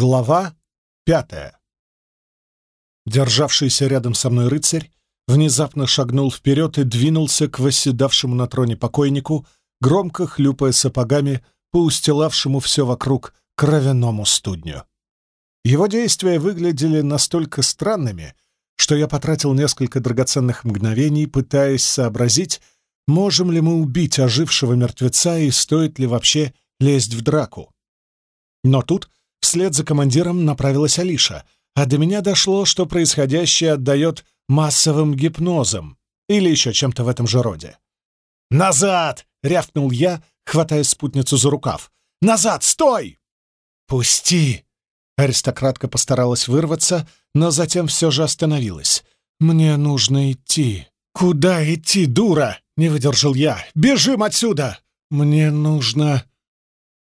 Глава пятая. Державшийся рядом со мной рыцарь внезапно шагнул вперед и двинулся к восседавшему на троне покойнику, громко хлюпая сапогами по устилавшему все вокруг кровяному студню. Его действия выглядели настолько странными, что я потратил несколько драгоценных мгновений, пытаясь сообразить, можем ли мы убить ожившего мертвеца и стоит ли вообще лезть в драку. Но тут вслед за командиром направилась Алиша, а до меня дошло, что происходящее отдает массовым гипнозом или еще чем-то в этом же роде. «Назад!» — рявкнул я, хватая спутницу за рукав. «Назад! Стой!» «Пусти!» Аристократка постаралась вырваться, но затем все же остановилась. «Мне нужно идти». «Куда идти, дура?» — не выдержал я. «Бежим отсюда!» «Мне нужно...»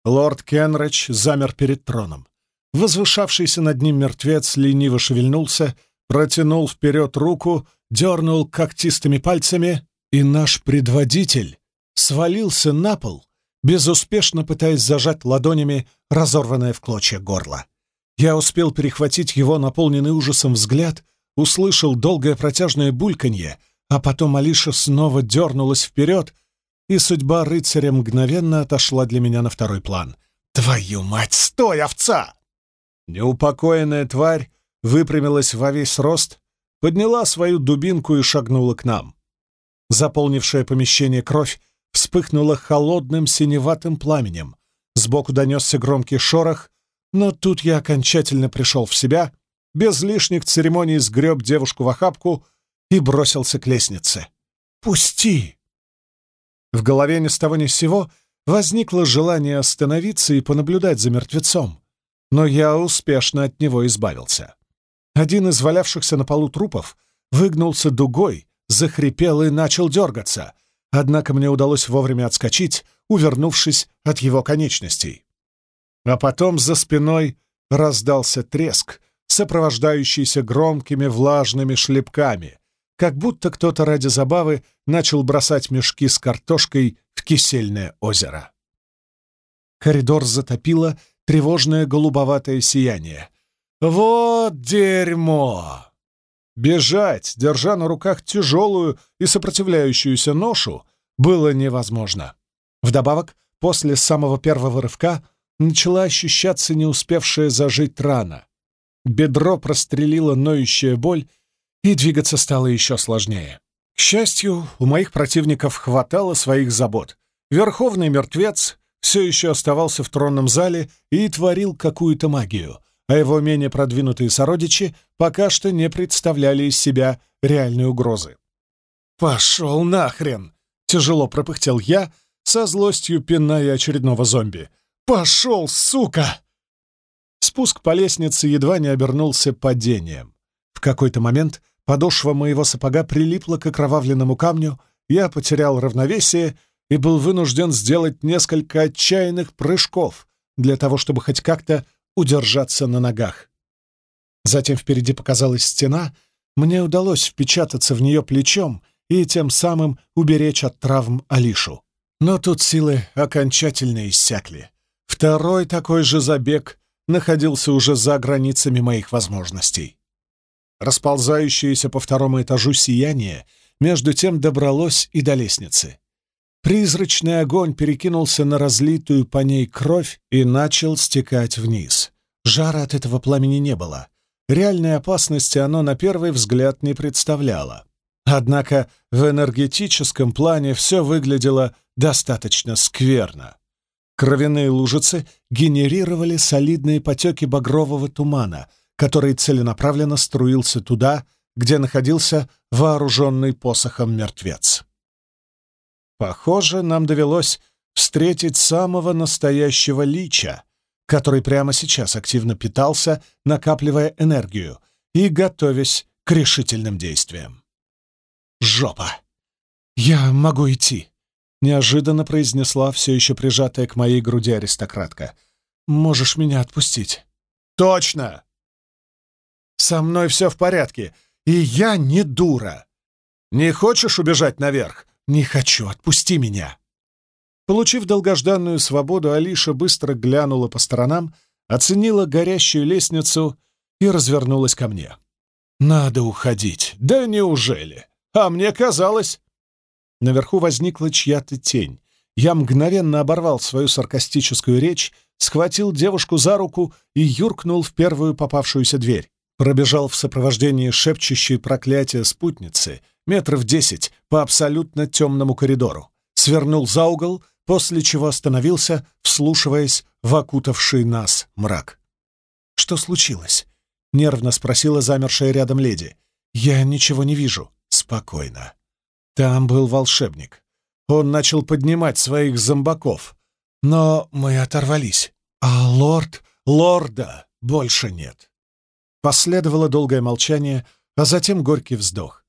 Лорд Кенрич замер перед троном. Возвышавшийся над ним мертвец лениво шевельнулся, протянул вперед руку, дернул когтистыми пальцами, и наш предводитель свалился на пол, безуспешно пытаясь зажать ладонями разорванное в клочья горло. Я успел перехватить его наполненный ужасом взгляд, услышал долгое протяжное бульканье, а потом Алиша снова дернулась вперед, и судьба рыцаря мгновенно отошла для меня на второй план. «Твою мать, стой, овца!» Неупокоенная тварь выпрямилась во весь рост, подняла свою дубинку и шагнула к нам. Заполнившее помещение кровь вспыхнула холодным синеватым пламенем. Сбоку донесся громкий шорох, но тут я окончательно пришел в себя, без лишних церемоний сгреб девушку в охапку и бросился к лестнице. «Пусти!» В голове ни с того ни с сего возникло желание остановиться и понаблюдать за мертвецом, но я успешно от него избавился. Один из валявшихся на полу трупов выгнулся дугой, захрипел и начал дергаться, однако мне удалось вовремя отскочить, увернувшись от его конечностей. А потом за спиной раздался треск, сопровождающийся громкими влажными шлепками, как будто кто-то ради забавы начал бросать мешки с картошкой в кисельное озеро. Коридор затопило тревожное голубоватое сияние. «Вот дерьмо!» Бежать, держа на руках тяжелую и сопротивляющуюся ношу, было невозможно. Вдобавок, после самого первого рывка начала ощущаться не успевшая зажить рана. Бедро прострелила ноющая боль, и двигаться стало еще сложнее. К счастью, у моих противников хватало своих забот. Верховный мертвец все еще оставался в тронном зале и творил какую-то магию, а его менее продвинутые сородичи пока что не представляли из себя реальной угрозы. «Пошел нахрен!» — тяжело пропыхтел я, со злостью пиная очередного зомби. «Пошел, сука!» Спуск по лестнице едва не обернулся падением. В какой-то момент Подошва моего сапога прилипла к окровавленному камню, я потерял равновесие и был вынужден сделать несколько отчаянных прыжков для того, чтобы хоть как-то удержаться на ногах. Затем впереди показалась стена, мне удалось впечататься в нее плечом и тем самым уберечь от травм Алишу. Но тут силы окончательно иссякли. Второй такой же забег находился уже за границами моих возможностей. Расползающееся по второму этажу сияние между тем добралось и до лестницы. Призрачный огонь перекинулся на разлитую по ней кровь и начал стекать вниз. Жара от этого пламени не было. Реальной опасности оно на первый взгляд не представляло. Однако в энергетическом плане все выглядело достаточно скверно. Кровяные лужицы генерировали солидные потеки багрового тумана — который целенаправленно струился туда, где находился вооруженный посохом мертвец. Похоже, нам довелось встретить самого настоящего лича, который прямо сейчас активно питался, накапливая энергию и готовясь к решительным действиям. «Жопа! Я могу идти!» — неожиданно произнесла все еще прижатая к моей груди аристократка. «Можешь меня отпустить?» «Точно!» Со мной все в порядке, и я не дура. Не хочешь убежать наверх? Не хочу, отпусти меня. Получив долгожданную свободу, Алиша быстро глянула по сторонам, оценила горящую лестницу и развернулась ко мне. «Надо уходить. Да неужели? А мне казалось...» Наверху возникла чья-то тень. Я мгновенно оборвал свою саркастическую речь, схватил девушку за руку и юркнул в первую попавшуюся дверь. Пробежал в сопровождении шепчущей проклятия спутницы метров десять по абсолютно темному коридору, свернул за угол, после чего остановился, вслушиваясь в окутавший нас мрак. «Что случилось?» — нервно спросила замершая рядом леди. «Я ничего не вижу». «Спокойно. Там был волшебник. Он начал поднимать своих зомбаков. Но мы оторвались. А лорд... Лорда больше нет». Последовало долгое молчание, а затем горький вздох.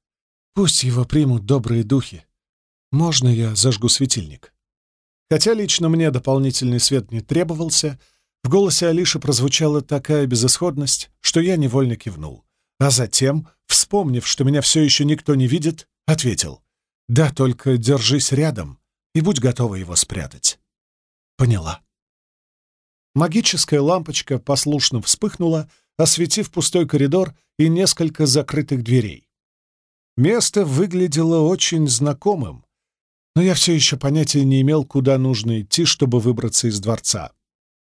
«Пусть его примут добрые духи. Можно я зажгу светильник?» Хотя лично мне дополнительный свет не требовался, в голосе Алиши прозвучала такая безысходность, что я невольно кивнул. А затем, вспомнив, что меня все еще никто не видит, ответил. «Да, только держись рядом и будь готова его спрятать». Поняла. Магическая лампочка послушно вспыхнула, осветив пустой коридор и несколько закрытых дверей. Место выглядело очень знакомым, но я все еще понятия не имел, куда нужно идти, чтобы выбраться из дворца.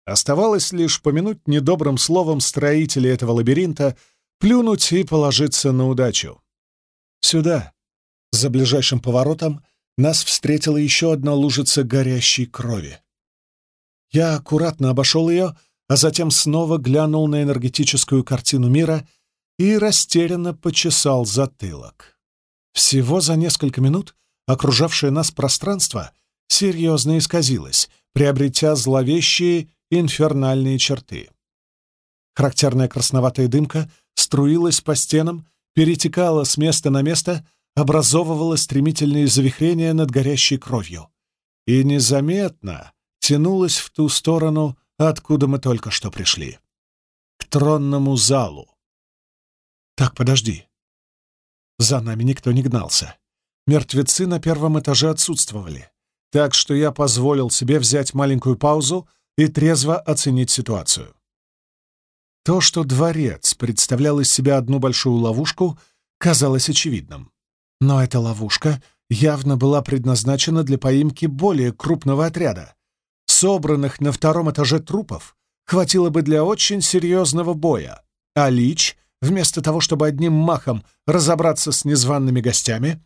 Оставалось лишь помянуть недобрым словом строителей этого лабиринта, плюнуть и положиться на удачу. Сюда, за ближайшим поворотом, нас встретила еще одна лужица горящей крови. Я аккуратно обошел ее, а затем снова глянул на энергетическую картину мира и растерянно почесал затылок. Всего за несколько минут окружавшее нас пространство серьезно исказилось, приобретя зловещие инфернальные черты. Характерная красноватая дымка струилась по стенам, перетекала с места на место, образовывала стремительные завихрения над горящей кровью и незаметно тянулась в ту сторону, откуда мы только что пришли. К тронному залу. Так, подожди. За нами никто не гнался. Мертвецы на первом этаже отсутствовали, так что я позволил себе взять маленькую паузу и трезво оценить ситуацию. То, что дворец представлял из себя одну большую ловушку, казалось очевидным. Но эта ловушка явно была предназначена для поимки более крупного отряда. Собранных на втором этаже трупов хватило бы для очень серьезного боя, а Лич, вместо того, чтобы одним махом разобраться с незваными гостями,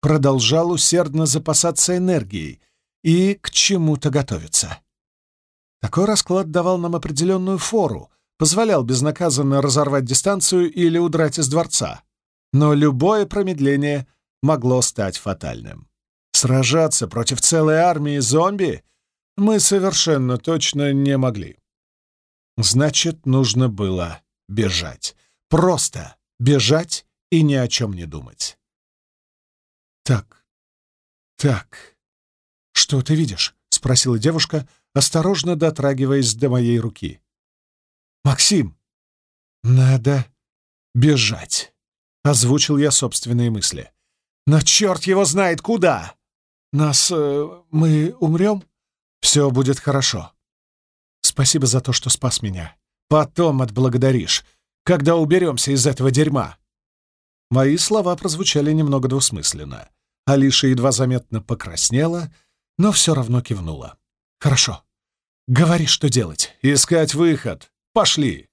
продолжал усердно запасаться энергией и к чему-то готовиться. Такой расклад давал нам определенную фору, позволял безнаказанно разорвать дистанцию или удрать из дворца. Но любое промедление могло стать фатальным. Сражаться против целой армии зомби мы совершенно точно не могли. Значит, нужно было бежать. Просто бежать и ни о чем не думать. «Так, так, что ты видишь?» — спросила девушка, осторожно дотрагиваясь до моей руки. «Максим, надо бежать», — озвучил я собственные мысли. «Но черт его знает куда! Нас... Э, мы умрем? Все будет хорошо. Спасибо за то, что спас меня. Потом отблагодаришь, когда уберемся из этого дерьма». Мои слова прозвучали немного двусмысленно. Алиша едва заметно покраснела, но все равно кивнула. «Хорошо. Говори, что делать. Искать выход. Пошли!»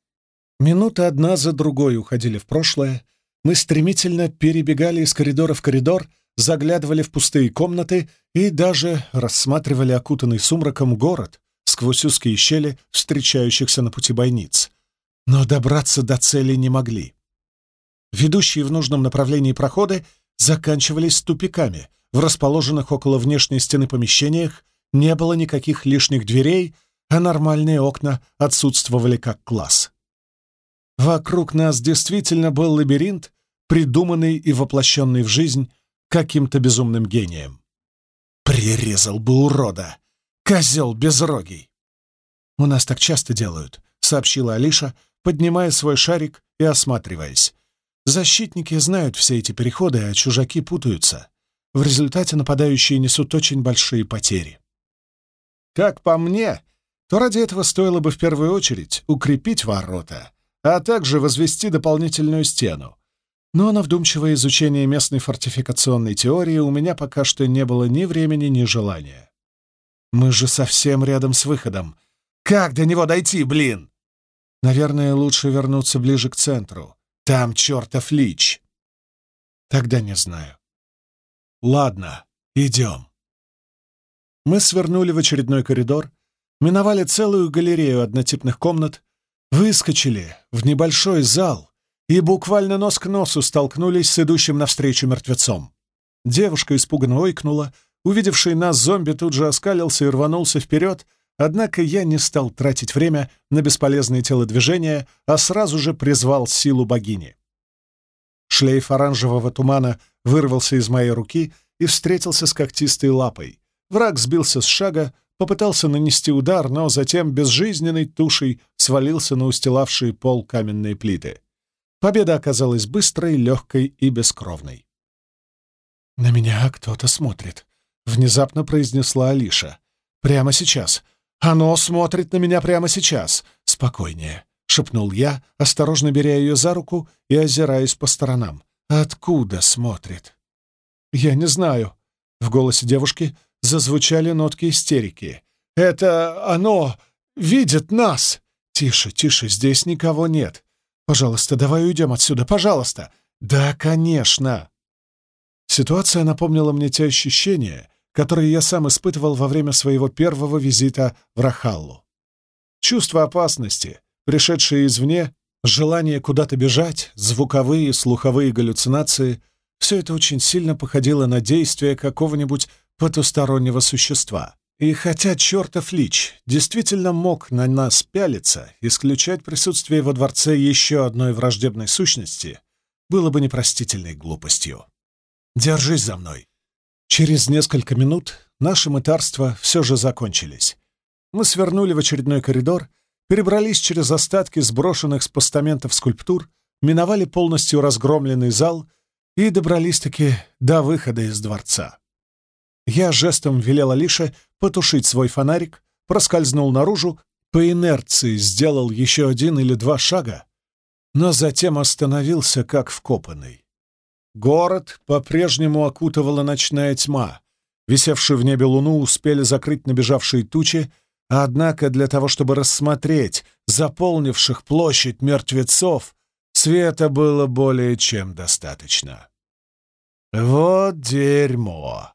Минуты одна за другой уходили в прошлое. Мы стремительно перебегали из коридора в коридор, заглядывали в пустые комнаты и даже рассматривали окутанный сумраком город сквозь узкие щели встречающихся на пути бойниц. Но добраться до цели не могли. Ведущие в нужном направлении проходы заканчивались тупиками. В расположенных около внешней стены помещениях не было никаких лишних дверей, а нормальные окна отсутствовали как класс. Вокруг нас действительно был лабиринт, придуманный и воплощенный в жизнь каким-то безумным гением. Прирезал бы урода! Козел безрогий! «У нас так часто делают», — сообщила Алиша, поднимая свой шарик и осматриваясь. Защитники знают все эти переходы, а чужаки путаются. В результате нападающие несут очень большие потери. Как по мне, то ради этого стоило бы в первую очередь укрепить ворота, а также возвести дополнительную стену. Но на вдумчивое изучение местной фортификационной теории у меня пока что не было ни времени, ни желания. Мы же совсем рядом с выходом. Как до него дойти, блин? Наверное, лучше вернуться ближе к центру. Там чертов лич. Тогда не знаю. Ладно, идем. Мы свернули в очередной коридор, миновали целую галерею однотипных комнат, выскочили в небольшой зал и буквально нос к носу столкнулись с идущим навстречу мертвецом. Девушка испуганно ойкнула, увидевший нас зомби тут же оскалился и рванулся вперед, однако я не стал тратить время на бесполезные телодвижения, а сразу же призвал силу богини. Шлейф оранжевого тумана вырвался из моей руки и встретился с когтистой лапой. Враг сбился с шага, попытался нанести удар, но затем безжизненной тушей свалился на устилавшие пол каменные плиты. Победа оказалась быстрой, легкой и бескровной. «На меня кто-то смотрит», — внезапно произнесла Алиша. «Прямо сейчас. Оно смотрит на меня прямо сейчас. Спокойнее», — шепнул я, осторожно беря ее за руку и озираясь по сторонам. «Откуда смотрит?» «Я не знаю». В голосе девушки зазвучали нотки истерики. «Это оно видит нас!» «Тише, тише, здесь никого нет. Пожалуйста, давай уйдем отсюда, пожалуйста!» «Да, конечно!» Ситуация напомнила мне те ощущения, которые я сам испытывал во время своего первого визита в Рахаллу. Чувство опасности, пришедшее извне, желание куда-то бежать, звуковые слуховые галлюцинации — все это очень сильно походило на действие какого-нибудь потустороннего существа. И хотя чертов лич действительно мог на нас пялиться, исключать присутствие во дворце еще одной враждебной сущности было бы непростительной глупостью. «Держись за мной!» Через несколько минут наши мытарства все же закончились. Мы свернули в очередной коридор, перебрались через остатки сброшенных с постаментов скульптур, миновали полностью разгромленный зал и добрались-таки до выхода из дворца. Я жестом велел Алише потушить свой фонарик, проскользнул наружу, по инерции сделал еще один или два шага, но затем остановился как вкопанный. Город по-прежнему окутывала ночная тьма. Висевшую в небе луну успели закрыть набежавшие тучи, однако для того, чтобы рассмотреть заполнивших площадь мертвецов, света было более чем достаточно. Вот дерьмо!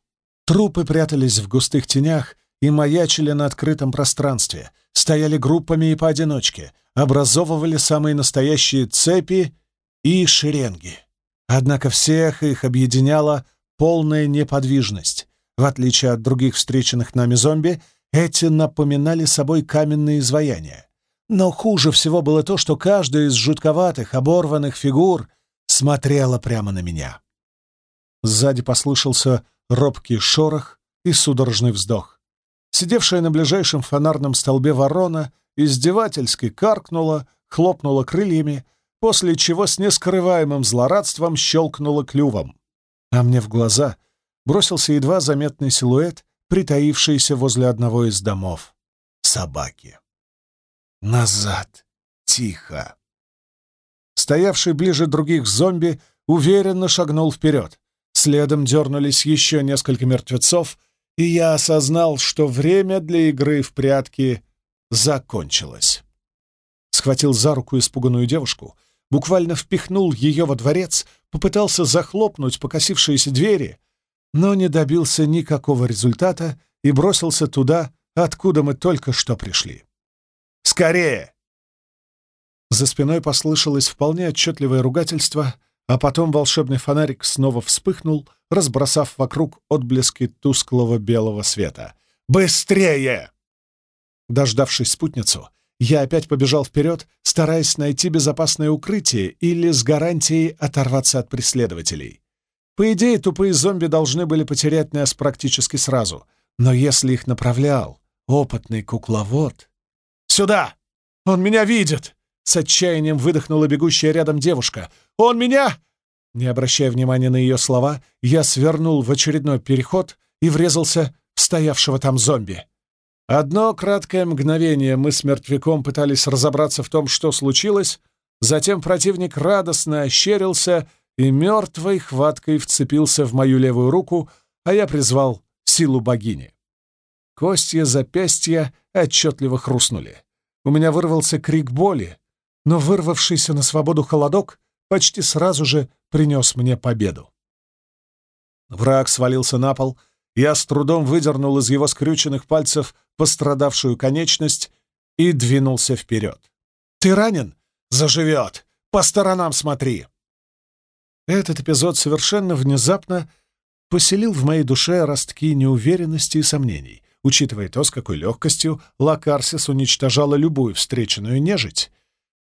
Трупы прятались в густых тенях и маячили на открытом пространстве, стояли группами и поодиночке, образовывали самые настоящие цепи и шеренги. Однако всех их объединяла полная неподвижность. В отличие от других встреченных нами зомби, эти напоминали собой каменные изваяния. Но хуже всего было то, что каждая из жутковатых, оборванных фигур смотрела прямо на меня. Сзади послышался робкий шорох и судорожный вздох. Сидевшая на ближайшем фонарном столбе ворона издевательски каркнула, хлопнула крыльями, после чего с нескрываемым злорадством щелкнула клювом. А мне в глаза бросился едва заметный силуэт, притаившийся возле одного из домов. Собаки. Назад. Тихо. Стоявший ближе других зомби уверенно шагнул вперед. Следом дернулись еще несколько мертвецов, и я осознал, что время для игры в прятки закончилось. Схватил за руку испуганную девушку, буквально впихнул ее во дворец, попытался захлопнуть покосившиеся двери, но не добился никакого результата и бросился туда, откуда мы только что пришли. «Скорее!» За спиной послышалось вполне отчетливое ругательство — а потом волшебный фонарик снова вспыхнул, разбросав вокруг отблески тусклого белого света. «Быстрее!» Дождавшись спутницу, я опять побежал вперед, стараясь найти безопасное укрытие или с гарантией оторваться от преследователей. По идее, тупые зомби должны были потерять нас практически сразу, но если их направлял опытный кукловод... «Сюда! Он меня видит!» С отчаянием выдохнула бегущая рядом девушка. «Он меня!» Не обращая внимания на ее слова, я свернул в очередной переход и врезался в стоявшего там зомби. Одно краткое мгновение мы с мертвяком пытались разобраться в том, что случилось, затем противник радостно ощерился и мертвой хваткой вцепился в мою левую руку, а я призвал силу богини. Костья запястья отчетливо хрустнули. У меня вырвался крик боли, но вырвавшийся на свободу холодок почти сразу же принес мне победу. Враг свалился на пол, я с трудом выдернул из его скрюченных пальцев пострадавшую конечность и двинулся вперед. «Ты ранен? Заживет! По сторонам смотри!» Этот эпизод совершенно внезапно поселил в моей душе ростки неуверенности и сомнений, учитывая то, с какой легкостью Лакарсис уничтожала любую встреченную нежить,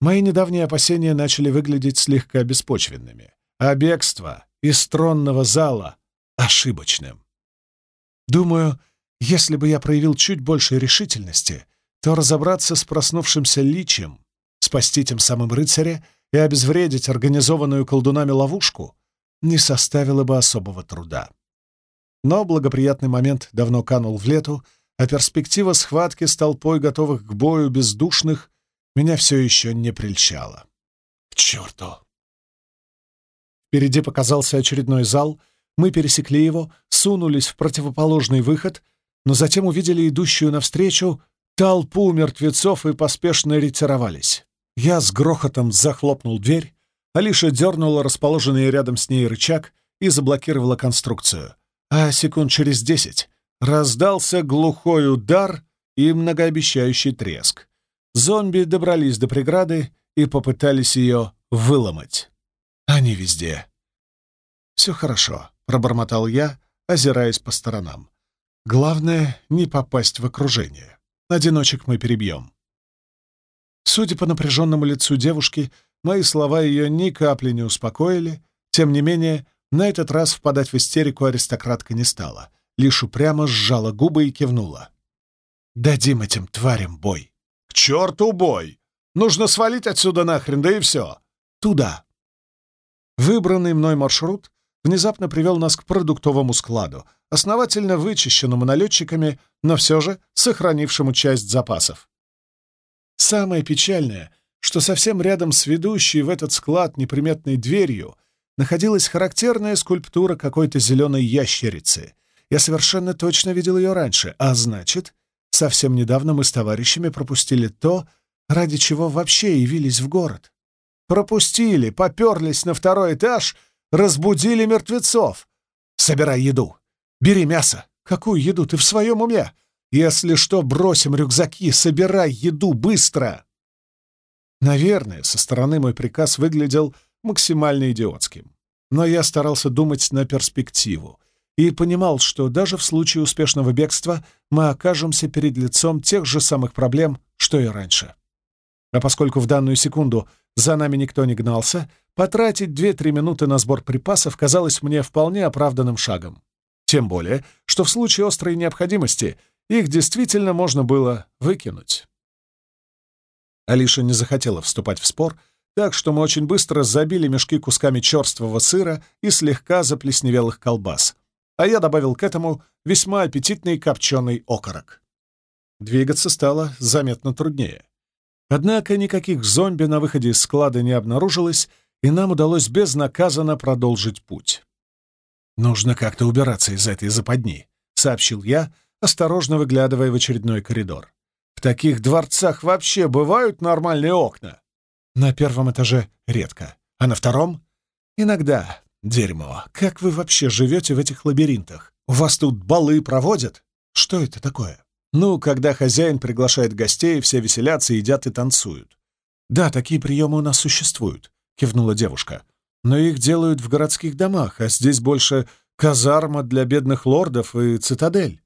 мои недавние опасения начали выглядеть слегка беспочвенными, а бегство из тронного зала — ошибочным. Думаю, если бы я проявил чуть больше решительности, то разобраться с проснувшимся личем, спасти тем самым рыцаря и обезвредить организованную колдунами ловушку не составило бы особого труда. Но благоприятный момент давно канул в лету, а перспектива схватки с толпой готовых к бою бездушных меня все еще не прельщала. К черту! Впереди показался очередной зал, мы пересекли его, сунулись в противоположный выход, но затем увидели идущую навстречу толпу мертвецов и поспешно ретировались. Я с грохотом захлопнул дверь, Алиша дернула расположенный рядом с ней рычаг и заблокировала конструкцию. А секунд через десять раздался глухой удар и многообещающий треск. Зомби добрались до преграды и попытались ее выломать. Они везде. «Все хорошо», — пробормотал я, озираясь по сторонам. «Главное — не попасть в окружение. Одиночек мы перебьем». Судя по напряженному лицу девушки, мои слова ее ни капли не успокоили. Тем не менее, на этот раз впадать в истерику аристократка не стала, лишь упрямо сжала губы и кивнула. «Дадим этим тварям бой!» Черту бой! Нужно свалить отсюда нахрен, да и все. Туда. Выбранный мной маршрут внезапно привел нас к продуктовому складу, основательно вычищенному налетчиками, но все же сохранившему часть запасов. Самое печальное, что совсем рядом с ведущей в этот склад неприметной дверью находилась характерная скульптура какой-то зеленой ящерицы. Я совершенно точно видел ее раньше, а значит, Совсем недавно мы с товарищами пропустили то, ради чего вообще явились в город. Пропустили, поперлись на второй этаж, разбудили мертвецов. Собирай еду. Бери мясо. Какую еду? Ты в своем уме? Если что, бросим рюкзаки, собирай еду быстро. Наверное, со стороны мой приказ выглядел максимально идиотским. Но я старался думать на перспективу и понимал, что даже в случае успешного бегства мы окажемся перед лицом тех же самых проблем, что и раньше. А поскольку в данную секунду за нами никто не гнался, потратить 2-3 минуты на сбор припасов казалось мне вполне оправданным шагом. Тем более, что в случае острой необходимости их действительно можно было выкинуть. Алиша не захотела вступать в спор, так что мы очень быстро забили мешки кусками черствого сыра и слегка заплесневелых колбас, а я добавил к этому весьма аппетитный копченый окорок. Двигаться стало заметно труднее. Однако никаких зомби на выходе из склада не обнаружилось, и нам удалось безнаказанно продолжить путь. «Нужно как-то убираться из этой западни», — сообщил я, осторожно выглядывая в очередной коридор. «В таких дворцах вообще бывают нормальные окна?» «На первом этаже редко, а на втором?» «Иногда, «Дерьмо! Как вы вообще живете в этих лабиринтах? У вас тут балы проводят? Что это такое?» «Ну, когда хозяин приглашает гостей, все веселятся, едят и танцуют». «Да, такие приемы у нас существуют», — кивнула девушка. «Но их делают в городских домах, а здесь больше казарма для бедных лордов и цитадель.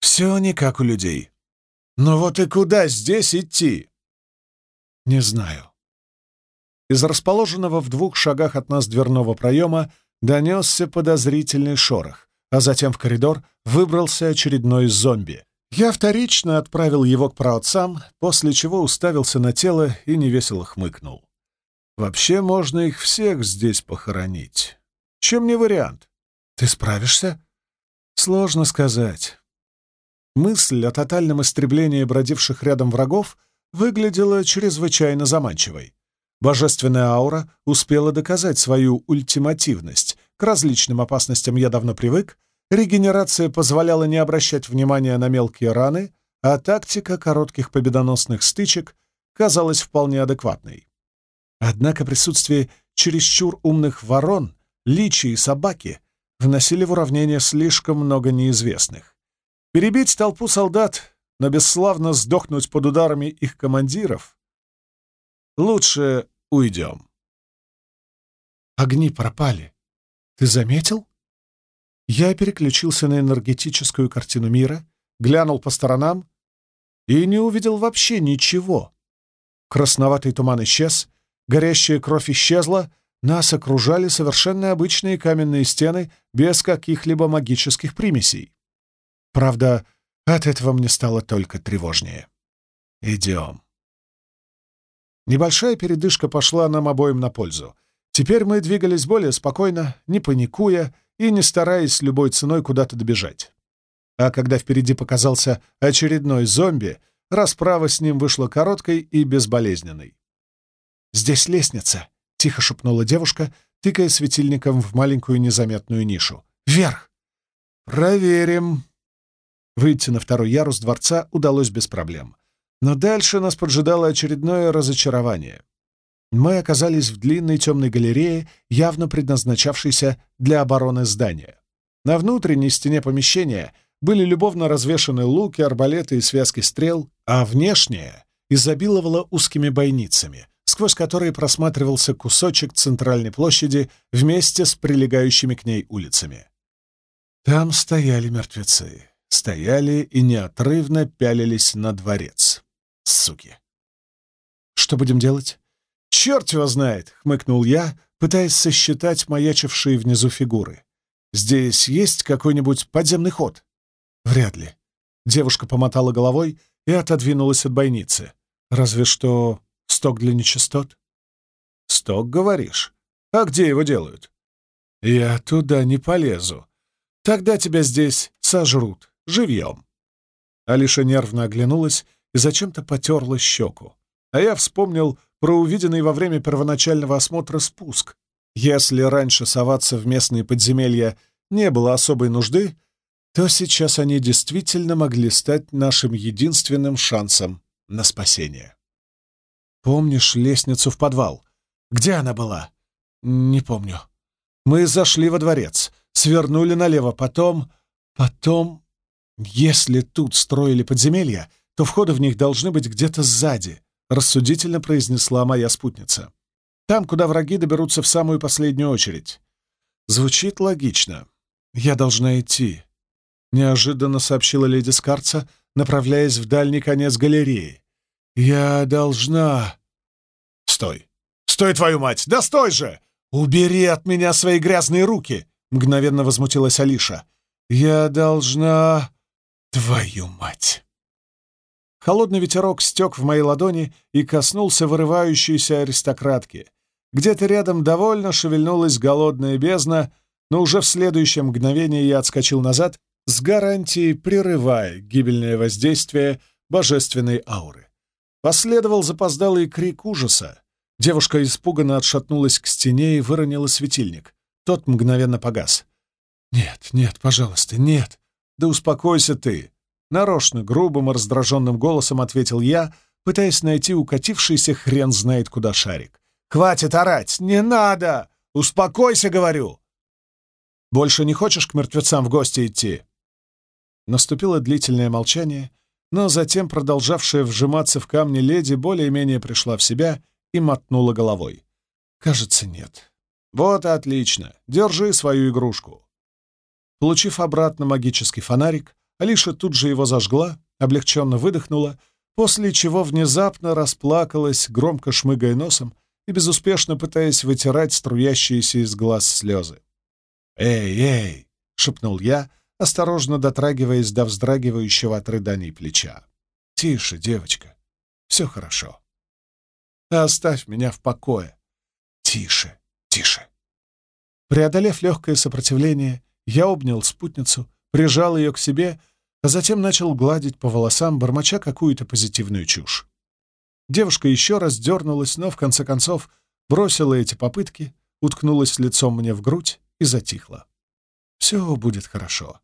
Все не как у людей. Но вот и куда здесь идти?» «Не знаю. Из расположенного в двух шагах от нас дверного проема донесся подозрительный шорох, а затем в коридор выбрался очередной зомби. Я вторично отправил его к праотцам, после чего уставился на тело и невесело хмыкнул. Вообще можно их всех здесь похоронить. Чем не вариант? Ты справишься? Сложно сказать. Мысль о тотальном истреблении бродивших рядом врагов выглядела чрезвычайно заманчивой. Божественная аура успела доказать свою ультимативность. К различным опасностям я давно привык, регенерация позволяла не обращать внимания на мелкие раны, а тактика коротких победоносных стычек казалась вполне адекватной. Однако присутствие чересчур умных ворон, личи и собаки вносили в уравнение слишком много неизвестных. Перебить толпу солдат, но бесславно сдохнуть под ударами их командиров — лучше уйдем. Огни пропали. Ты заметил? Я переключился на энергетическую картину мира, глянул по сторонам и не увидел вообще ничего. Красноватый туман исчез, горящая кровь исчезла, нас окружали совершенно обычные каменные стены без каких-либо магических примесей. Правда, от этого мне стало только тревожнее. Идем. Небольшая передышка пошла нам обоим на пользу. Теперь мы двигались более спокойно, не паникуя и не стараясь любой ценой куда-то добежать. А когда впереди показался очередной зомби, расправа с ним вышла короткой и безболезненной. «Здесь лестница», — тихо шепнула девушка, тыкая светильником в маленькую незаметную нишу. «Вверх!» «Проверим!» Выйти на второй ярус дворца удалось без проблем. Но дальше нас поджидало очередное разочарование. Мы оказались в длинной темной галерее, явно предназначавшейся для обороны здания. На внутренней стене помещения были любовно развешаны луки, арбалеты и связки стрел, а внешняя изобиловала узкими бойницами, сквозь которые просматривался кусочек центральной площади вместе с прилегающими к ней улицами. Там стояли мертвецы, стояли и неотрывно пялились на дворец суки. «Что будем делать?» «Черт его знает!» — хмыкнул я, пытаясь сосчитать маячившие внизу фигуры. «Здесь есть какой-нибудь подземный ход?» «Вряд ли». Девушка помотала головой и отодвинулась от бойницы. «Разве что сток для нечистот?» «Сток, говоришь? А где его делают?» «Я туда не полезу. Тогда тебя здесь сожрут, живьем». Алиша нервно оглянулась и зачем-то потерла щеку. А я вспомнил про увиденный во время первоначального осмотра спуск. Если раньше соваться в местные подземелья не было особой нужды, то сейчас они действительно могли стать нашим единственным шансом на спасение. «Помнишь лестницу в подвал? Где она была?» «Не помню. Мы зашли во дворец, свернули налево, потом... Потом... Если тут строили подземелья, то входы в них должны быть где-то сзади», — рассудительно произнесла моя спутница. «Там, куда враги доберутся в самую последнюю очередь». «Звучит логично. Я должна идти», — неожиданно сообщила леди Скарца, направляясь в дальний конец галереи. «Я должна...» «Стой! Стой, твою мать! Да стой же! Убери от меня свои грязные руки!» — мгновенно возмутилась Алиша. «Я должна... Твою мать!» Холодный ветерок стек в моей ладони и коснулся вырывающейся аристократки. Где-то рядом довольно шевельнулась голодная бездна, но уже в следующее мгновение я отскочил назад, с гарантией прерывая гибельное воздействие божественной ауры. Последовал запоздалый крик ужаса. Девушка испуганно отшатнулась к стене и выронила светильник. Тот мгновенно погас. «Нет, нет, пожалуйста, нет! Да успокойся ты!» Нарочно, грубым и раздраженным голосом ответил я, пытаясь найти укатившийся хрен знает куда шарик. «Хватит орать! Не надо! Успокойся, говорю!» «Больше не хочешь к мертвецам в гости идти?» Наступило длительное молчание, но затем продолжавшая вжиматься в камни леди более-менее пришла в себя и мотнула головой. «Кажется, нет». «Вот отлично. Держи свою игрушку». Получив обратно магический фонарик, Алиша тут же его зажгла, облегченно выдохнула, после чего внезапно расплакалась, громко шмыгая носом и безуспешно пытаясь вытирать струящиеся из глаз слезы. «Эй, эй!» — шепнул я, осторожно дотрагиваясь до вздрагивающего от рыданий плеча. «Тише, девочка, все хорошо. Оставь меня в покое. Тише, тише». Преодолев легкое сопротивление, я обнял спутницу, прижал ее к себе а затем начал гладить по волосам, бормоча какую-то позитивную чушь. Девушка еще раз дернулась, но в конце концов бросила эти попытки, уткнулась лицом мне в грудь и затихла. «Все будет хорошо.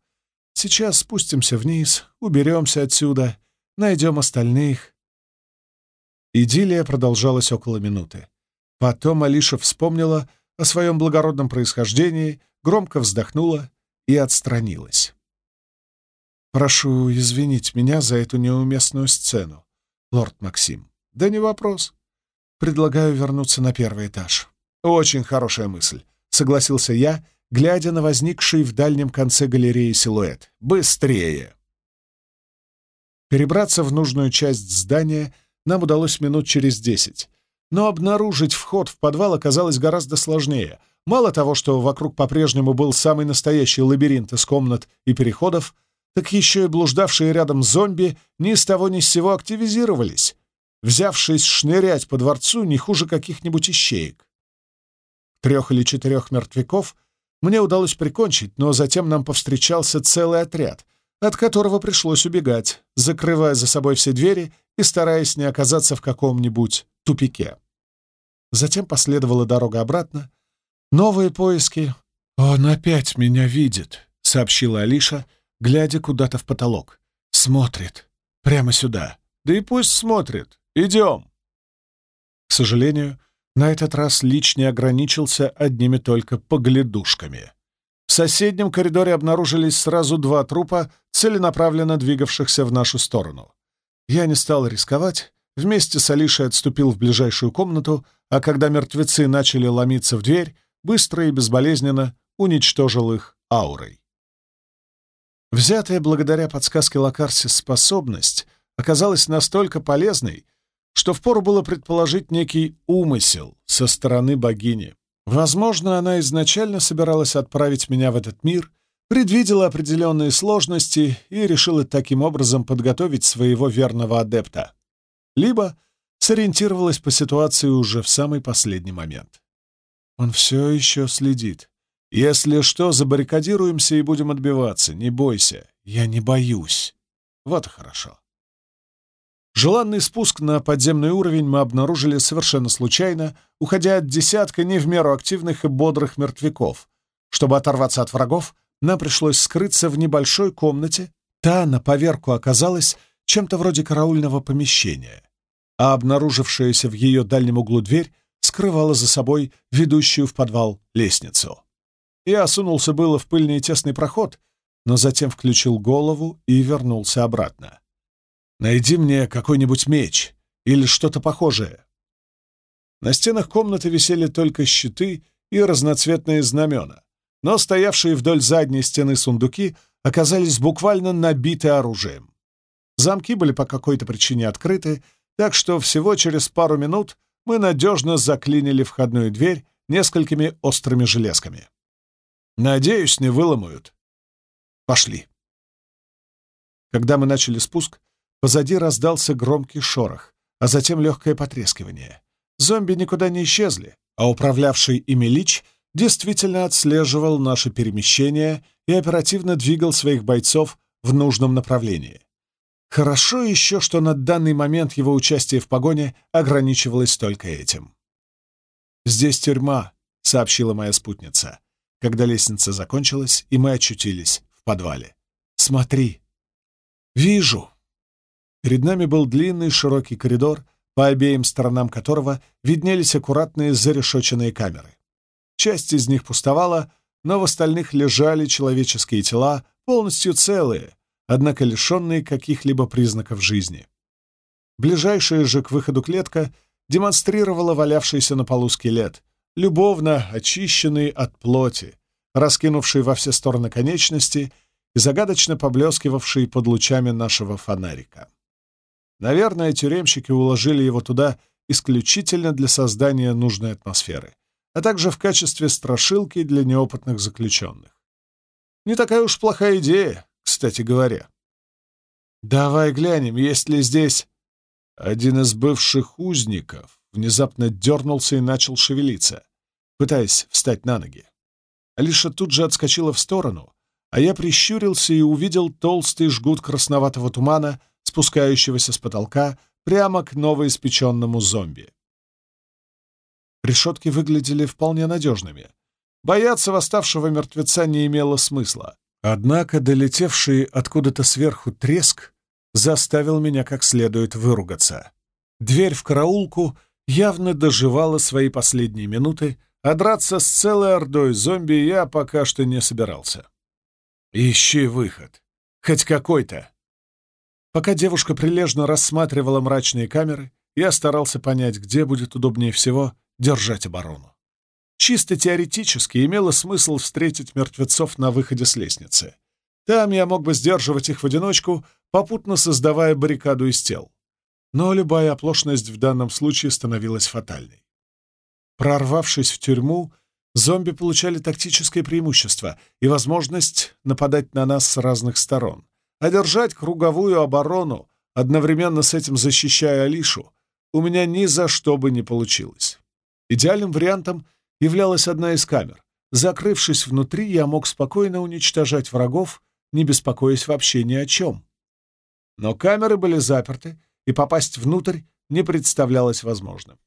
Сейчас спустимся вниз, уберемся отсюда, найдем остальных». Идиллия продолжалась около минуты. Потом Алиша вспомнила о своем благородном происхождении, громко вздохнула и отстранилась. «Прошу извинить меня за эту неуместную сцену, лорд Максим». «Да не вопрос. Предлагаю вернуться на первый этаж». «Очень хорошая мысль», — согласился я, глядя на возникший в дальнем конце галереи силуэт. «Быстрее!» Перебраться в нужную часть здания нам удалось минут через десять, но обнаружить вход в подвал оказалось гораздо сложнее. Мало того, что вокруг по-прежнему был самый настоящий лабиринт из комнат и переходов, так еще и блуждавшие рядом зомби ни с того ни с сего активизировались, взявшись шнырять по дворцу не хуже каких-нибудь ищеек. Трех или четырех мертвяков мне удалось прикончить, но затем нам повстречался целый отряд, от которого пришлось убегать, закрывая за собой все двери и стараясь не оказаться в каком-нибудь тупике. Затем последовала дорога обратно, новые поиски. «Он опять меня видит», — сообщила Алиша, глядя куда-то в потолок. «Смотрит. Прямо сюда. Да и пусть смотрит. Идем!» К сожалению, на этот раз Лич не ограничился одними только поглядушками. В соседнем коридоре обнаружились сразу два трупа, целенаправленно двигавшихся в нашу сторону. Я не стал рисковать, вместе с Алишей отступил в ближайшую комнату, а когда мертвецы начали ломиться в дверь, быстро и безболезненно уничтожил их аурой. Взятая благодаря подсказке Лакарси способность оказалась настолько полезной, что впору было предположить некий умысел со стороны богини. Возможно, она изначально собиралась отправить меня в этот мир, предвидела определенные сложности и решила таким образом подготовить своего верного адепта. Либо сориентировалась по ситуации уже в самый последний момент. Он все еще следит. Если что, забаррикадируемся и будем отбиваться. Не бойся. Я не боюсь. Вот и хорошо. Желанный спуск на подземный уровень мы обнаружили совершенно случайно, уходя от десятка не в меру активных и бодрых мертвяков. Чтобы оторваться от врагов, нам пришлось скрыться в небольшой комнате. Та на поверку оказалась чем-то вроде караульного помещения, а обнаружившаяся в ее дальнем углу дверь скрывала за собой ведущую в подвал лестницу. Я осунулся было в пыльный и тесный проход, но затем включил голову и вернулся обратно. «Найди мне какой-нибудь меч или что-то похожее». На стенах комнаты висели только щиты и разноцветные знамена, но стоявшие вдоль задней стены сундуки оказались буквально набиты оружием. Замки были по какой-то причине открыты, так что всего через пару минут мы надежно заклинили входную дверь несколькими острыми железками. Надеюсь, не выломают. Пошли. Когда мы начали спуск, позади раздался громкий шорох, а затем легкое потрескивание. Зомби никуда не исчезли, а управлявший ими Лич действительно отслеживал наше перемещение и оперативно двигал своих бойцов в нужном направлении. Хорошо еще, что на данный момент его участие в погоне ограничивалось только этим. «Здесь тюрьма», — сообщила моя спутница когда лестница закончилась, и мы очутились в подвале. «Смотри!» «Вижу!» Перед нами был длинный широкий коридор, по обеим сторонам которого виднелись аккуратные зарешоченные камеры. Часть из них пустовала, но в остальных лежали человеческие тела, полностью целые, однако лишенные каких-либо признаков жизни. Ближайшая же к выходу клетка демонстрировала валявшийся на полу скелет, любовно очищенный от плоти, раскинувший во все стороны конечности и загадочно поблескивавший под лучами нашего фонарика. Наверное, тюремщики уложили его туда исключительно для создания нужной атмосферы, а также в качестве страшилки для неопытных заключенных. Не такая уж плохая идея, кстати говоря. «Давай глянем, есть ли здесь...» Один из бывших узников внезапно дернулся и начал шевелиться пытаясь встать на ноги. Алиша тут же отскочила в сторону, а я прищурился и увидел толстый жгут красноватого тумана, спускающегося с потолка прямо к новоиспеченному зомби. Решетки выглядели вполне надежными. Бояться восставшего мертвеца не имело смысла. Однако долетевший откуда-то сверху треск заставил меня как следует выругаться. Дверь в караулку явно доживала свои последние минуты, а драться с целой ордой зомби я пока что не собирался. «Ищи выход. Хоть какой-то». Пока девушка прилежно рассматривала мрачные камеры, я старался понять, где будет удобнее всего держать оборону. Чисто теоретически имело смысл встретить мертвецов на выходе с лестницы. Там я мог бы сдерживать их в одиночку, попутно создавая баррикаду из тел. Но любая оплошность в данном случае становилась фатальной. Прорвавшись в тюрьму, зомби получали тактическое преимущество и возможность нападать на нас с разных сторон. Одержать круговую оборону, одновременно с этим защищая Алишу, у меня ни за что бы не получилось. Идеальным вариантом являлась одна из камер. Закрывшись внутри, я мог спокойно уничтожать врагов, не беспокоясь вообще ни о чем. Но камеры были заперты, и попасть внутрь не представлялось возможным.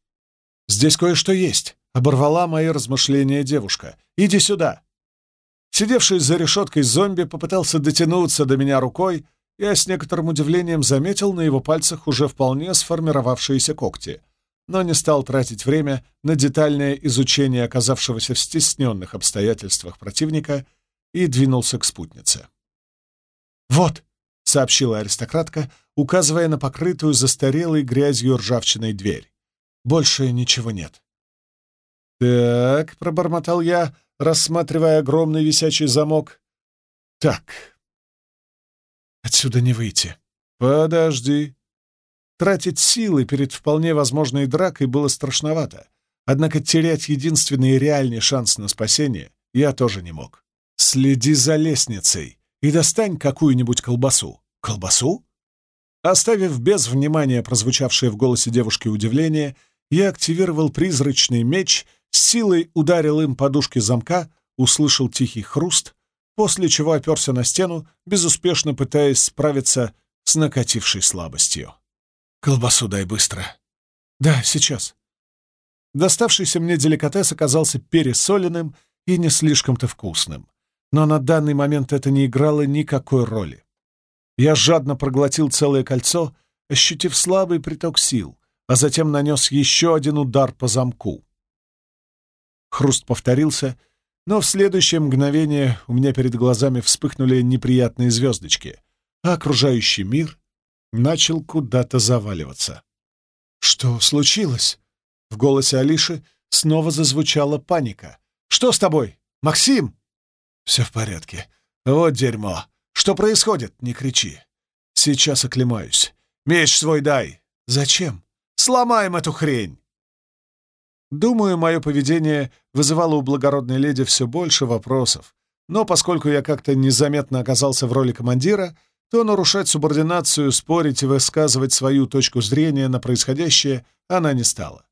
«Здесь кое-что есть», — оборвала мои размышления девушка. «Иди сюда». Сидевший за решеткой зомби попытался дотянуться до меня рукой, я с некоторым удивлением заметил на его пальцах уже вполне сформировавшиеся когти, но не стал тратить время на детальное изучение оказавшегося в стесненных обстоятельствах противника и двинулся к спутнице. «Вот», — сообщила аристократка, указывая на покрытую застарелой грязью ржавчиной дверь. «Больше ничего нет». «Так», — пробормотал я, рассматривая огромный висячий замок. «Так, отсюда не выйти». «Подожди». Тратить силы перед вполне возможной дракой было страшновато, однако терять единственный реальный шанс на спасение я тоже не мог. «Следи за лестницей и достань какую-нибудь колбасу». «Колбасу?» Оставив без внимания прозвучавшее в голосе девушки удивление, я активировал призрачный меч, с силой ударил им подушки замка, услышал тихий хруст, после чего оперся на стену, безуспешно пытаясь справиться с накатившей слабостью. «Колбасу дай быстро». «Да, сейчас». Доставшийся мне деликатес оказался пересоленным и не слишком-то вкусным, но на данный момент это не играло никакой роли. Я жадно проглотил целое кольцо, ощутив слабый приток сил, а затем нанес еще один удар по замку. Хруст повторился, но в следующее мгновение у меня перед глазами вспыхнули неприятные звездочки, а окружающий мир начал куда-то заваливаться. «Что случилось?» В голосе Алиши снова зазвучала паника. «Что с тобой? Максим?» «Все в порядке. Вот дерьмо. Что происходит? Не кричи. Сейчас оклемаюсь. Меч свой дай. Зачем? Сломаем эту хрень!» Думаю, мое поведение вызывало у благородной леди все больше вопросов, но поскольку я как-то незаметно оказался в роли командира, то нарушать субординацию, спорить и высказывать свою точку зрения на происходящее она не стала.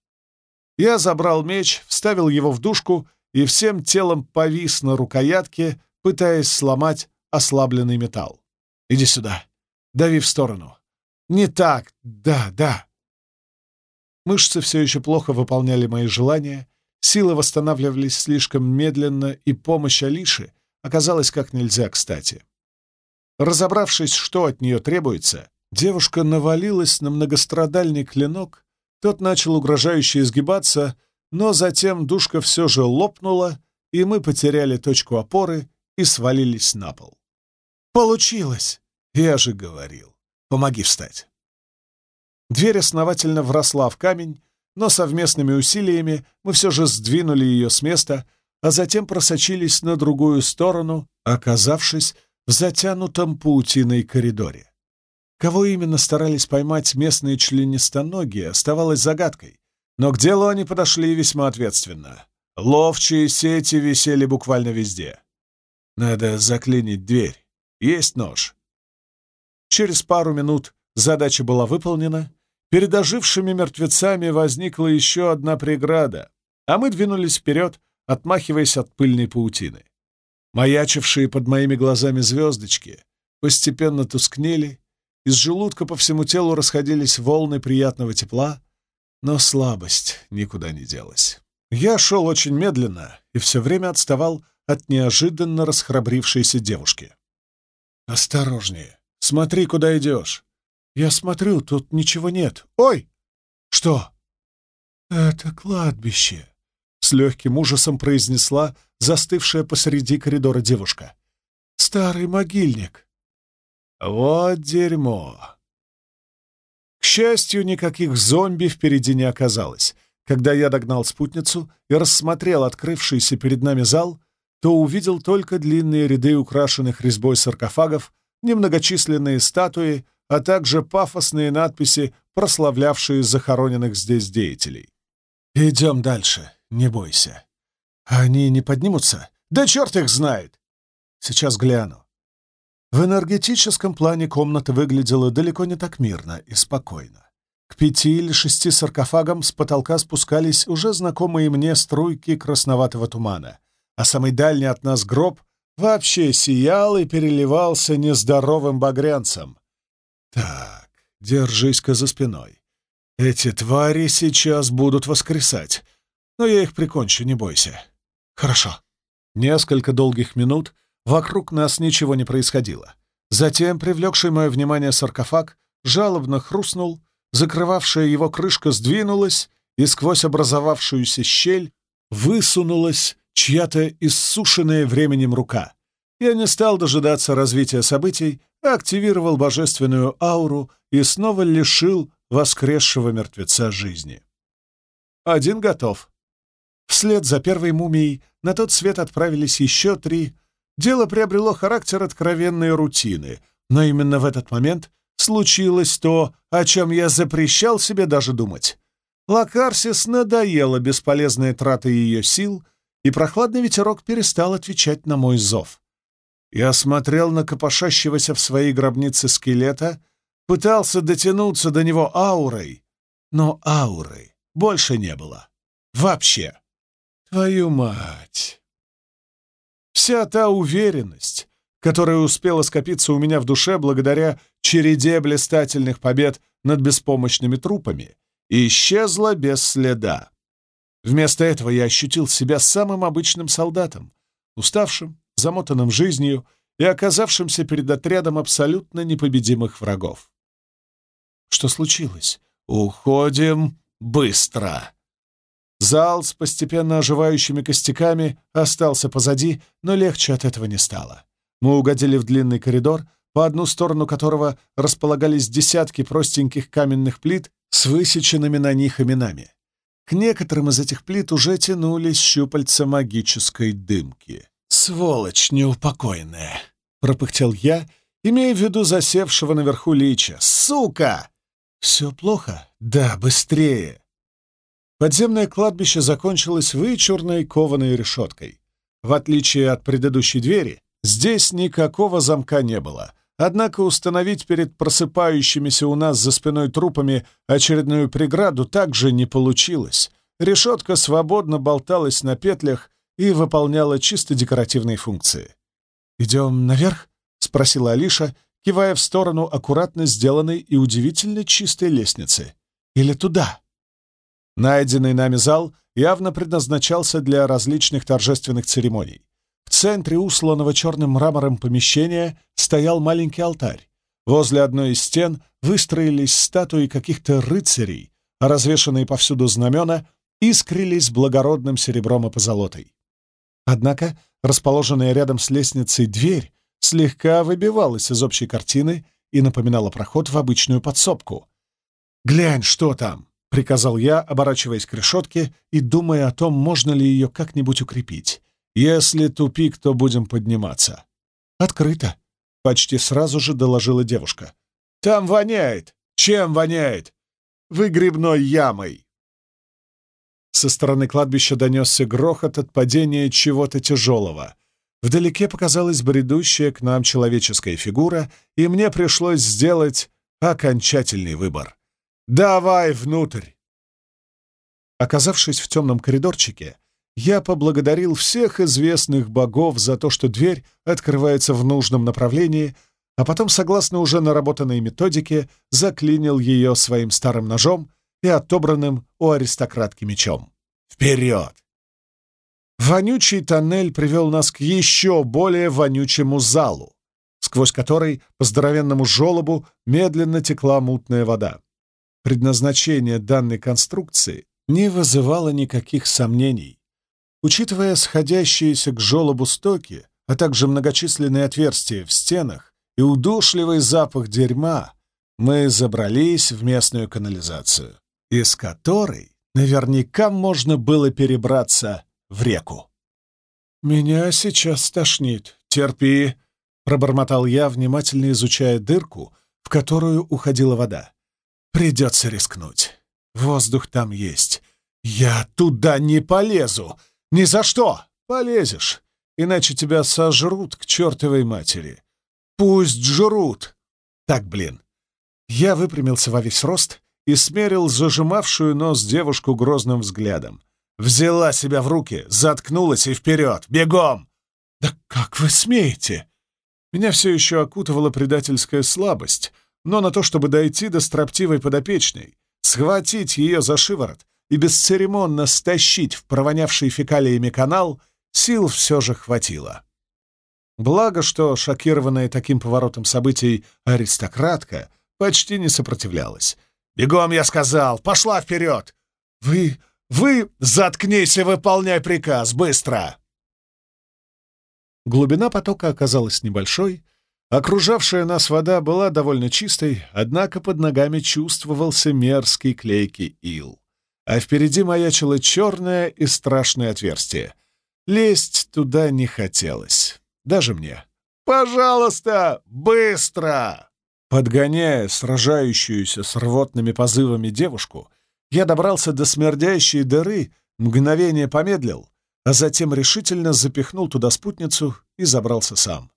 Я забрал меч, вставил его в дужку и всем телом повис на рукоятке, пытаясь сломать ослабленный металл. «Иди сюда. Дави в сторону». «Не так. Да, да». Мышцы все еще плохо выполняли мои желания, силы восстанавливались слишком медленно, и помощь Алиши оказалась как нельзя кстати. Разобравшись, что от нее требуется, девушка навалилась на многострадальный клинок, тот начал угрожающе изгибаться, но затем душка все же лопнула, и мы потеряли точку опоры и свалились на пол. «Получилось!» «Я же говорил. Помоги встать». Дверь основательно вросла в камень, но совместными усилиями мы все же сдвинули ее с места, а затем просочились на другую сторону, оказавшись в затянутом паутиной коридоре. Кого именно старались поймать местные членистоногие, оставалось загадкой, но к делу они подошли весьма ответственно. Ловчие сети висели буквально везде. Надо заклинить дверь. Есть нож. Через пару минут задача была выполнена. Перед ожившими мертвецами возникла еще одна преграда, а мы двинулись вперед, отмахиваясь от пыльной паутины. Маячившие под моими глазами звездочки постепенно тускнели, из желудка по всему телу расходились волны приятного тепла, но слабость никуда не делась. Я шел очень медленно и все время отставал от неожиданно расхрабрившейся девушки. «Осторожнее! Смотри, куда идешь!» «Я смотрю, тут ничего нет. Ой!» «Что?» «Это кладбище!» — с легким ужасом произнесла застывшая посреди коридора девушка. «Старый могильник!» «Вот дерьмо!» К счастью, никаких зомби впереди не оказалось. Когда я догнал спутницу и рассмотрел открывшийся перед нами зал, то увидел только длинные ряды украшенных резьбой саркофагов, немногочисленные статуи, а также пафосные надписи, прославлявшие захороненных здесь деятелей. «Идем дальше, не бойся. Они не поднимутся? Да черт их знает! Сейчас гляну». В энергетическом плане комната выглядела далеко не так мирно и спокойно. К пяти или шести саркофагам с потолка спускались уже знакомые мне струйки красноватого тумана, а самый дальний от нас гроб вообще сиял и переливался нездоровым багрянцем. Так, держись-ка за спиной. Эти твари сейчас будут воскресать, но я их прикончу, не бойся. Хорошо. Несколько долгих минут вокруг нас ничего не происходило. Затем, привлекший мое внимание саркофаг, жалобно хрустнул, закрывавшая его крышка сдвинулась, и сквозь образовавшуюся щель высунулась чья-то иссушенная временем рука. Я не стал дожидаться развития событий, а активировал божественную ауру и снова лишил воскресшего мертвеца жизни. Один готов. Вслед за первой мумией на тот свет отправились еще три. Дело приобрело характер откровенной рутины, но именно в этот момент случилось то, о чем я запрещал себе даже думать. Лакарсис надоела бесполезная трата ее сил, и прохладный ветерок перестал отвечать на мой зов. Я смотрел на в своей гробнице скелета, пытался дотянуться до него аурой, но ауры больше не было. Вообще. Твою мать! Вся та уверенность, которая успела скопиться у меня в душе благодаря череде блистательных побед над беспомощными трупами, исчезла без следа. Вместо этого я ощутил себя самым обычным солдатом, уставшим, замотанным жизнью и оказавшимся перед отрядом абсолютно непобедимых врагов. Что случилось? Уходим быстро. Зал с постепенно оживающими костяками остался позади, но легче от этого не стало. Мы угодили в длинный коридор, по одну сторону которого располагались десятки простеньких каменных плит с высеченными на них именами. К некоторым из этих плит уже тянулись щупальца магической дымки. «Сволочь неупокоенная!» — пропыхтел я, имея в виду засевшего наверху лича. «Сука!» «Все плохо? Да, быстрее!» Подземное кладбище закончилось вычурной кованой решеткой. В отличие от предыдущей двери, здесь никакого замка не было. Однако установить перед просыпающимися у нас за спиной трупами очередную преграду также не получилось. Решетка свободно болталась на петлях и выполняла чисто декоративные функции. «Идем наверх?» — спросила Алиша, кивая в сторону аккуратно сделанной и удивительно чистой лестницы. «Или туда?» Найденный нами зал явно предназначался для различных торжественных церемоний. В центре усланного черным мрамором помещения стоял маленький алтарь. Возле одной из стен выстроились статуи каких-то рыцарей, а развешанные повсюду знамена искрились благородным серебром и позолотой. Однако расположенная рядом с лестницей дверь слегка выбивалась из общей картины и напоминала проход в обычную подсобку. «Глянь, что там!» — приказал я, оборачиваясь к решетке и думая о том, можно ли ее как-нибудь укрепить. «Если тупик, то будем подниматься». «Открыто», — почти сразу же доложила девушка. «Там воняет! Чем воняет? Выгребной ямой!» Со стороны кладбища донесся грохот от падения чего-то тяжелого. Вдалеке показалась бредущая к нам человеческая фигура, и мне пришлось сделать окончательный выбор. «Давай внутрь!» Оказавшись в темном коридорчике, я поблагодарил всех известных богов за то, что дверь открывается в нужном направлении, а потом, согласно уже наработанной методике, заклинил ее своим старым ножом и отобранным у аристократки мечом. Вперед! Вонючий тоннель привел нас к еще более вонючему залу, сквозь который по здоровенному желобу медленно текла мутная вода. Предназначение данной конструкции не вызывало никаких сомнений. Учитывая сходящиеся к желобу стоки, а также многочисленные отверстия в стенах и удушливый запах дерьма, мы забрались в местную канализацию, из которой наверняка можно было перебраться в реку. «Меня сейчас тошнит. Терпи», — пробормотал я, внимательно изучая дырку, в которую уходила вода. «Придется рискнуть. Воздух там есть. Я туда не полезу. Ни за что. Полезешь, иначе тебя сожрут к чертовой матери. Пусть жрут. Так, блин». Я выпрямился во весь рост и смерил зажимавшую нос девушку грозным взглядом. Взяла себя в руки, заткнулась и вперед! Бегом! «Да как вы смеете?» Меня все еще окутывала предательская слабость, но на то, чтобы дойти до строптивой подопечной, схватить ее за шиворот и бесцеремонно стащить в провонявший фекалиями канал, сил все же хватило. Благо, что шокированная таким поворотом событий аристократка почти не сопротивлялась. «Бегом, я сказал! Пошла вперед!» «Вы... «Вы заткнись и выполняй приказ! Быстро!» Глубина потока оказалась небольшой, окружавшая нас вода была довольно чистой, однако под ногами чувствовался мерзкий клейкий ил. А впереди маячило черное и страшное отверстие. Лезть туда не хотелось. Даже мне. «Пожалуйста, быстро!» Подгоняя сражающуюся с рвотными позывами девушку, я добрался до смердящей дыры, мгновение помедлил, а затем решительно запихнул туда спутницу и забрался сам.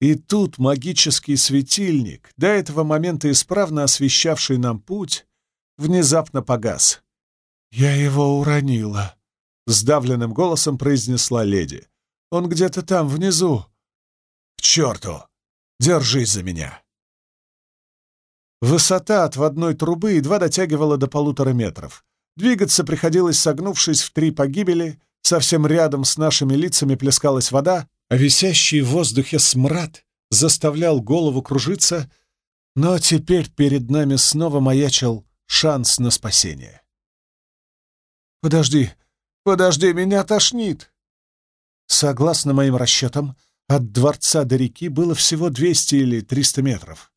И тут магический светильник, до этого момента исправно освещавший нам путь, внезапно погас. «Я его уронила», — сдавленным голосом произнесла леди. «Он где-то там, внизу». «К черту! Держись за меня!» Высота отводной трубы едва дотягивала до полутора метров. Двигаться приходилось, согнувшись в три погибели, совсем рядом с нашими лицами плескалась вода, а висящий в воздухе смрад заставлял голову кружиться, но теперь перед нами снова маячил шанс на спасение. «Подожди, подожди, меня тошнит!» Согласно моим расчетам, от дворца до реки было всего 200 или 300 метров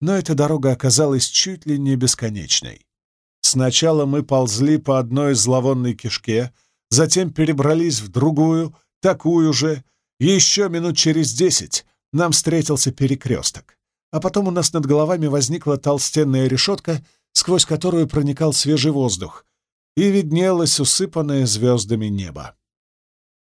но эта дорога оказалась чуть ли не бесконечной. Сначала мы ползли по одной зловонной кишке, затем перебрались в другую, такую же. Еще минут через десять нам встретился перекресток, а потом у нас над головами возникла толстенная решетка, сквозь которую проникал свежий воздух, и виднелось усыпанное звездами небо.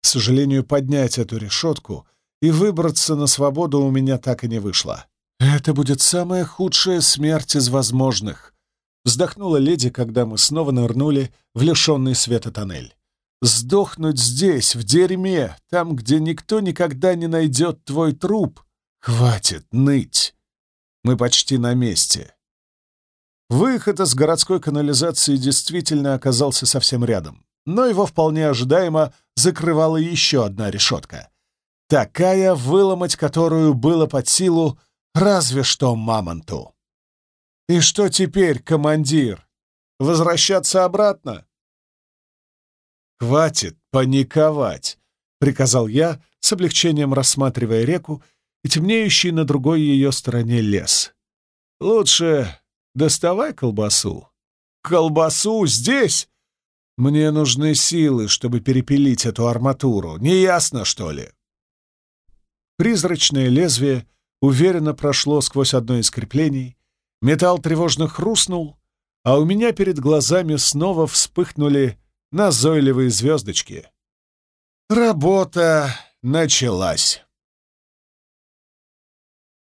К сожалению, поднять эту решетку и выбраться на свободу у меня так и не вышло. «Это будет самая худшая смерть из возможных», — вздохнула леди, когда мы снова нырнули в лишенный света тоннель. «Сдохнуть здесь, в дерьме, там, где никто никогда не найдет твой труп. Хватит ныть. Мы почти на месте». Выход из городской канализации действительно оказался совсем рядом, но его вполне ожидаемо закрывала еще одна решетка. Такая, выломать которую было под силу Разве что мамонту. И что теперь, командир? Возвращаться обратно? Хватит паниковать, приказал я, с облегчением рассматривая реку и темнеющий на другой ее стороне лес. Лучше доставай колбасу. Колбасу здесь? Мне нужны силы, чтобы перепилить эту арматуру. Неясно, что ли? Призрачное лезвие — уверенно прошло сквозь одно из креплений, металл тревожно хрустнул, а у меня перед глазами снова вспыхнули назойливые звездочки. Работа началась.